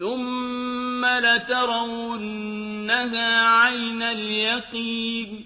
ثُمَّ لَتَرَوُنَّهَا عَيْنَ الْيَقِينِ